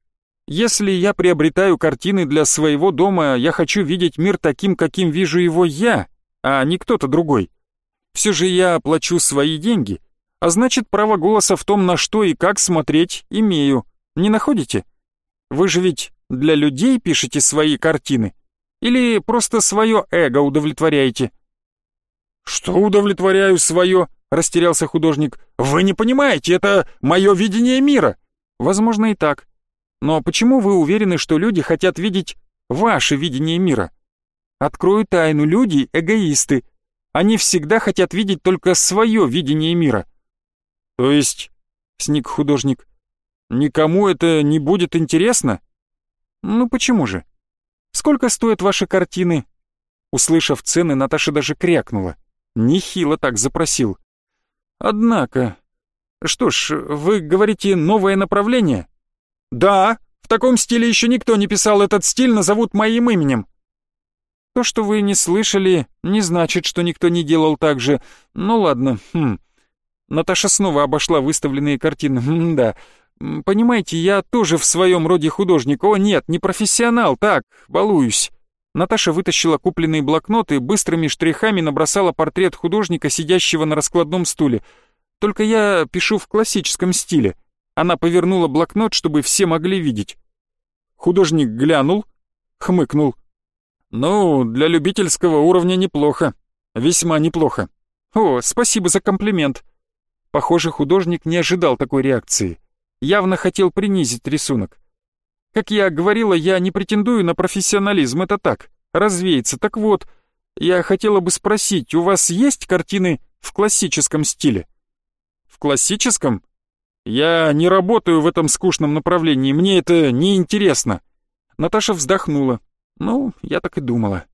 если я приобретаю картины для своего дома, я хочу видеть мир таким, каким вижу его я, а не кто-то другой. Все же я плачу свои деньги, А значит, право голоса в том, на что и как смотреть, имею. Не находите? Вы же ведь для людей пишете свои картины? Или просто свое эго удовлетворяете?» «Что удовлетворяю свое?» — растерялся художник. «Вы не понимаете, это мое видение мира!» «Возможно и так. Но почему вы уверены, что люди хотят видеть ваше видение мира? Открою тайну, люди — эгоисты. Они всегда хотят видеть только свое видение мира». «То есть...» — сник художник. «Никому это не будет интересно?» «Ну почему же? Сколько стоят ваши картины?» Услышав цены, Наташа даже крякнула. Нехило так запросил. «Однако...» «Что ж, вы говорите новое направление?» «Да, в таком стиле еще никто не писал, этот стиль назовут моим именем». «То, что вы не слышали, не значит, что никто не делал так же. Ну ладно, хм...» Наташа снова обошла выставленные картины. М да, Понимаете, я тоже в своем роде художник. О, нет, не профессионал, так, балуюсь. Наташа вытащила купленные блокноты, быстрыми штрихами набросала портрет художника, сидящего на раскладном стуле. Только я пишу в классическом стиле. Она повернула блокнот, чтобы все могли видеть. Художник глянул, хмыкнул. «Ну, для любительского уровня неплохо. Весьма неплохо. О, спасибо за комплимент». Похоже, художник не ожидал такой реакции явно хотел принизить рисунок. Как я говорила, я не претендую на профессионализм, это так, развеется. Так вот, я хотела бы спросить, у вас есть картины в классическом стиле? В классическом? Я не работаю в этом скучном направлении, мне это не интересно. Наташа вздохнула. Ну, я так и думала.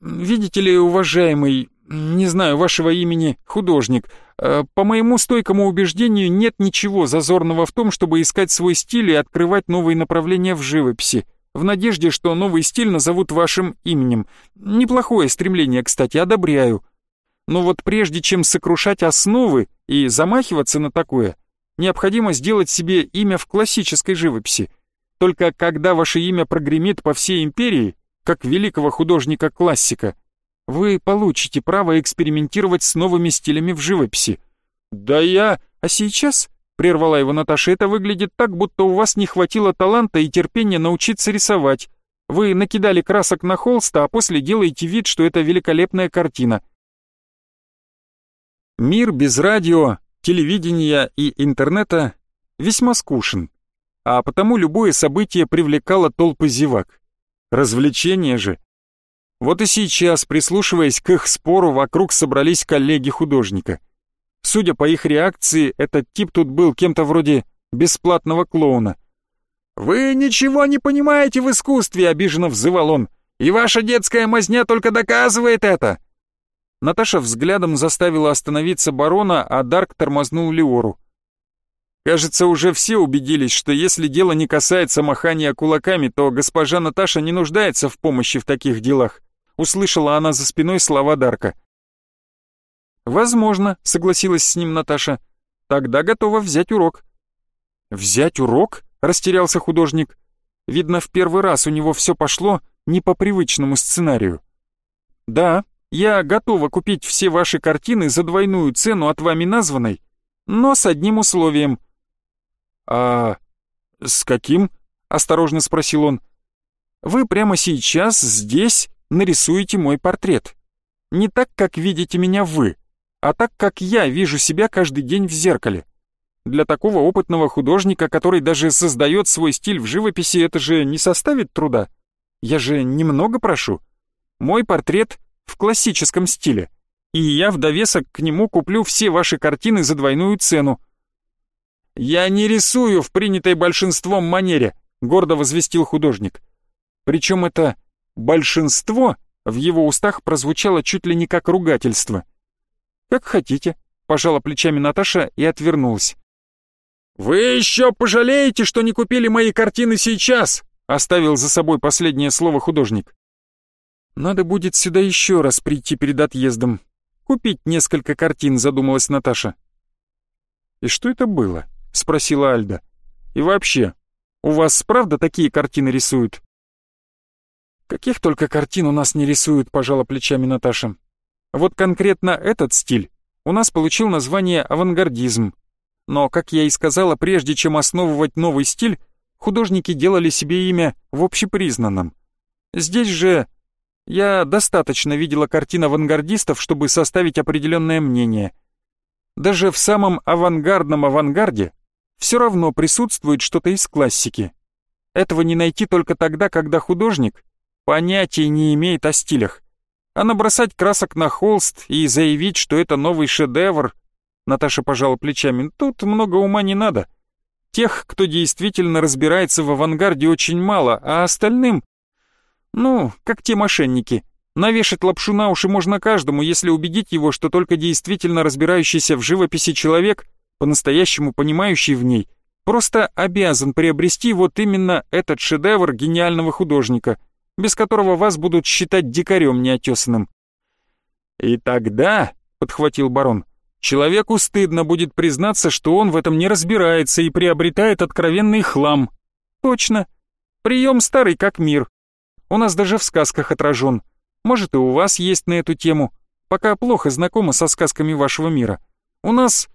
Видите ли, уважаемый, не знаю вашего имени, художник, э, по моему стойкому убеждению нет ничего зазорного в том, чтобы искать свой стиль и открывать новые направления в живописи, в надежде, что новый стиль назовут вашим именем. Неплохое стремление, кстати, одобряю. Но вот прежде чем сокрушать основы и замахиваться на такое, необходимо сделать себе имя в классической живописи. Только когда ваше имя прогремит по всей империи, как великого художника-классика, вы получите право экспериментировать с новыми стилями в живописи. Да я... А сейчас, прервала его Наташа, это выглядит так, будто у вас не хватило таланта и терпения научиться рисовать. Вы накидали красок на холст, а после делаете вид, что это великолепная картина. Мир без радио, телевидения и интернета весьма скучен, а потому любое событие привлекало толпы зевак. Развлечения же вот и сейчас, прислушиваясь к их спору, вокруг собрались коллеги художника. Судя по их реакции, этот тип тут был кем-то вроде бесплатного клоуна. «Вы ничего не понимаете в искусстве», — обиженно взывал он, «и ваша детская мазня только доказывает это». Наташа взглядом заставила остановиться барона, а Дарк тормознул Леору. Кажется, уже все убедились, что если дело не касается махания кулаками, то госпожа Наташа не нуждается в помощи в таких делах услышала она за спиной слова Дарка. «Возможно», — согласилась с ним Наташа. «Тогда готова взять урок». «Взять урок?» — растерялся художник. Видно, в первый раз у него все пошло не по привычному сценарию. «Да, я готова купить все ваши картины за двойную цену от вами названной, но с одним условием». «А с каким?» — осторожно спросил он. «Вы прямо сейчас, здесь, нарисуете мой портрет. Не так, как видите меня вы, а так, как я вижу себя каждый день в зеркале. Для такого опытного художника, который даже создает свой стиль в живописи, это же не составит труда. Я же немного прошу. Мой портрет в классическом стиле, и я в довесок к нему куплю все ваши картины за двойную цену. «Я не рисую в принятой большинством манере», — гордо возвестил художник. Причем это Большинство в его устах прозвучало чуть ли не как ругательство. «Как хотите», — пожала плечами Наташа и отвернулась. «Вы еще пожалеете, что не купили мои картины сейчас?» — оставил за собой последнее слово художник. «Надо будет сюда еще раз прийти перед отъездом. Купить несколько картин», — задумалась Наташа. «И что это было?» — спросила Альда. «И вообще, у вас правда такие картины рисуют?» Каких только картин у нас не рисуют, пожала плечами Наташа. Вот конкретно этот стиль у нас получил название авангардизм. Но, как я и сказала, прежде чем основывать новый стиль, художники делали себе имя в общепризнанном. Здесь же я достаточно видела картин авангардистов, чтобы составить определенное мнение. Даже в самом авангардном авангарде все равно присутствует что-то из классики. Этого не найти только тогда, когда художник понятия не имеет о стилях. А набросать красок на холст и заявить, что это новый шедевр, Наташа пожала плечами, тут много ума не надо. Тех, кто действительно разбирается в авангарде, очень мало, а остальным... Ну, как те мошенники. Навешать лапшу на уши можно каждому, если убедить его, что только действительно разбирающийся в живописи человек, по-настоящему понимающий в ней, просто обязан приобрести вот именно этот шедевр гениального художника, без которого вас будут считать дикарем неотесанным. «И тогда», — подхватил барон, — Человеку стыдно будет признаться, что он в этом не разбирается и приобретает откровенный хлам. Точно. Прием старый как мир. У нас даже в сказках отражен. Может и у вас есть на эту тему. Пока плохо знакома со сказками вашего мира. У нас,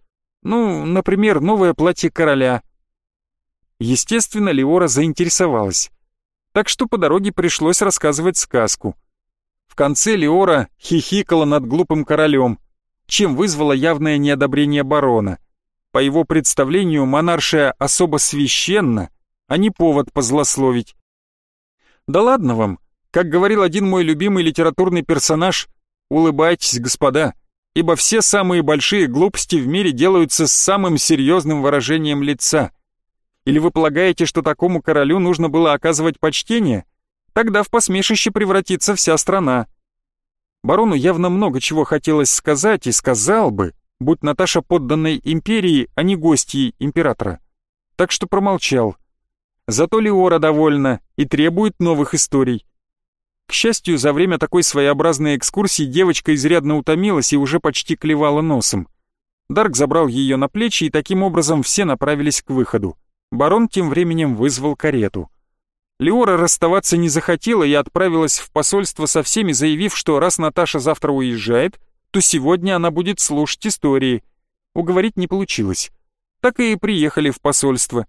ну, например, новое платье короля. Естественно, Леора заинтересовалась. Так что по дороге пришлось рассказывать сказку. В конце Леора хихикала над глупым королем — чем вызвало явное неодобрение барона. По его представлению, монаршая особо священна, а не повод позлословить. Да ладно вам, как говорил один мой любимый литературный персонаж, улыбайтесь, господа, ибо все самые большие глупости в мире делаются с самым серьезным выражением лица. Или вы полагаете, что такому королю нужно было оказывать почтение? Тогда в посмешище превратится вся страна. Барону явно много чего хотелось сказать и сказал бы, будь Наташа подданной империи, а не гостьей императора. Так что промолчал. Зато Леора довольна и требует новых историй. К счастью, за время такой своеобразной экскурсии девочка изрядно утомилась и уже почти клевала носом. Дарк забрал ее на плечи, и таким образом все направились к выходу. Барон тем временем вызвал карету. Леора расставаться не захотела и отправилась в посольство со всеми, заявив, что раз Наташа завтра уезжает, то сегодня она будет слушать истории. Уговорить не получилось. Так и приехали в посольство.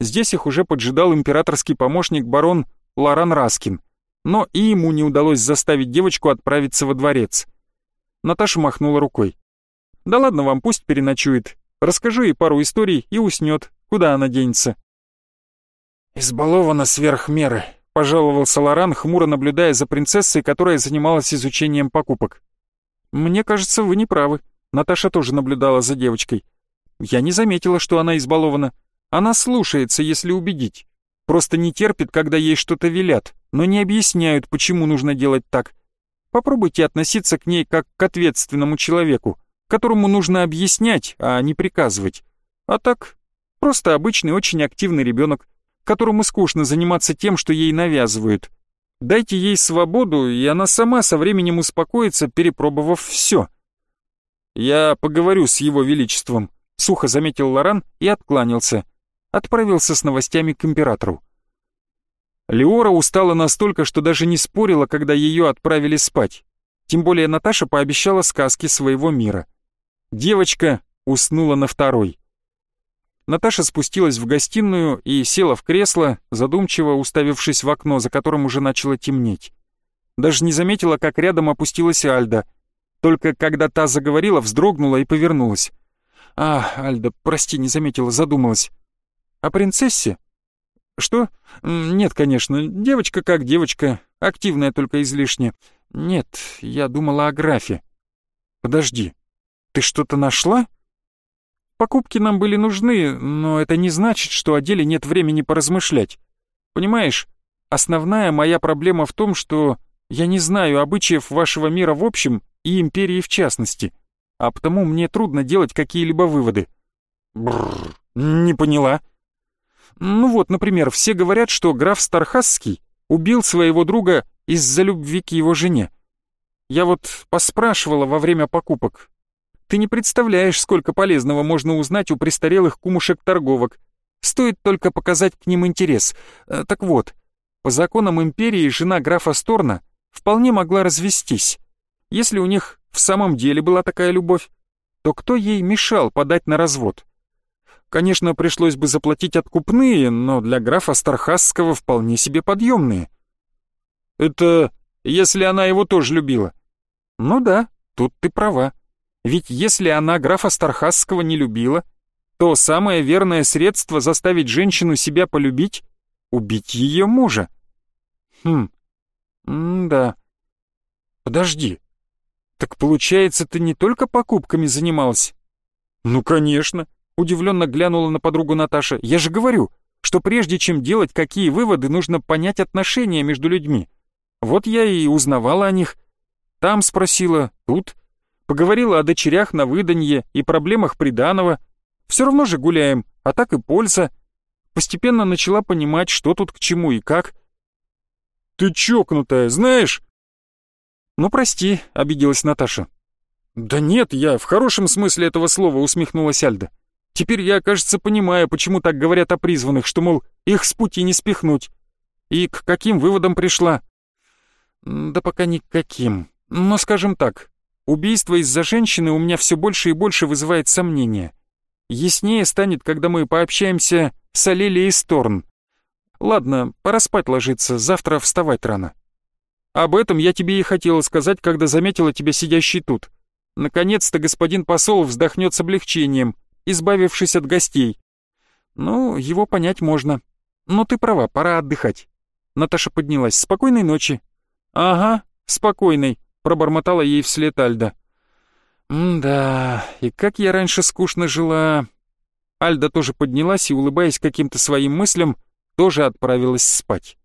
Здесь их уже поджидал императорский помощник барон Лоран Раскин, но и ему не удалось заставить девочку отправиться во дворец. Наташа махнула рукой. «Да ладно вам, пусть переночует. Расскажу ей пару историй и уснет. Куда она денется?» «Избалована сверх меры», — пожаловался Лоран, хмуро наблюдая за принцессой, которая занималась изучением покупок. «Мне кажется, вы не правы». Наташа тоже наблюдала за девочкой. «Я не заметила, что она избалована. Она слушается, если убедить. Просто не терпит, когда ей что-то велят, но не объясняют, почему нужно делать так. Попробуйте относиться к ней как к ответственному человеку, которому нужно объяснять, а не приказывать. А так, просто обычный очень активный ребенок, которому скучно заниматься тем, что ей навязывают. Дайте ей свободу, и она сама со временем успокоится, перепробовав все. «Я поговорю с его величеством», — сухо заметил Лоран и откланялся. Отправился с новостями к императору. Леора устала настолько, что даже не спорила, когда ее отправили спать. Тем более Наташа пообещала сказки своего мира. Девочка уснула на второй. Наташа спустилась в гостиную и села в кресло, задумчиво уставившись в окно, за которым уже начало темнеть. Даже не заметила, как рядом опустилась Альда. Только когда та заговорила, вздрогнула и повернулась. «А, Альда, прости, не заметила, задумалась. О принцессе?» «Что? Нет, конечно, девочка как девочка, активная только излишне. Нет, я думала о графе». «Подожди, ты что-то нашла?» Покупки нам были нужны, но это не значит, что о деле нет времени поразмышлять. Понимаешь, основная моя проблема в том, что я не знаю обычаев вашего мира в общем и империи в частности, а потому мне трудно делать какие-либо выводы. Бррр, не поняла. Ну вот, например, все говорят, что граф Стархасский убил своего друга из-за любви к его жене. Я вот поспрашивала во время покупок, ты не представляешь, сколько полезного можно узнать у престарелых кумушек-торговок. Стоит только показать к ним интерес. Э, так вот, по законам империи жена графа Сторна вполне могла развестись. Если у них в самом деле была такая любовь, то кто ей мешал подать на развод? Конечно, пришлось бы заплатить откупные, но для графа Стархасского вполне себе подъемные. Это если она его тоже любила. Ну да, тут ты права. Ведь если она графа Стархасского не любила, то самое верное средство заставить женщину себя полюбить — убить ее мужа. Хм, М-да. Подожди. Так получается, ты не только покупками занималась? Ну, конечно. Удивленно глянула на подругу Наташа. Я же говорю, что прежде чем делать какие выводы, нужно понять отношения между людьми. Вот я и узнавала о них. Там спросила, тут. Поговорила о дочерях на выданье и проблемах приданого. Все равно же гуляем, а так и польза. Постепенно начала понимать, что тут к чему и как. «Ты чокнутая, знаешь?» «Ну, прости», — обиделась Наташа. «Да нет, я в хорошем смысле этого слова», — усмехнулась Альда. «Теперь я, кажется, понимаю, почему так говорят о призванных, что, мол, их с пути не спихнуть. И к каким выводам пришла?» «Да пока ни к каким. Но, скажем так, убийство из-за женщины у меня все больше и больше вызывает сомнения. Яснее станет, когда мы пообщаемся с Алелией Сторн. Ладно, пора спать ложиться, завтра вставать рано. Об этом я тебе и хотела сказать, когда заметила тебя сидящей тут. Наконец-то господин посол вздохнет с облегчением, избавившись от гостей. Ну, его понять можно. Но ты права, пора отдыхать. Наташа поднялась. Спокойной ночи. Ага, спокойной, пробормотала ей вслед Альда. «М-да, и как я раньше скучно жила...» Альда тоже поднялась и, улыбаясь каким-то своим мыслям, тоже отправилась спать.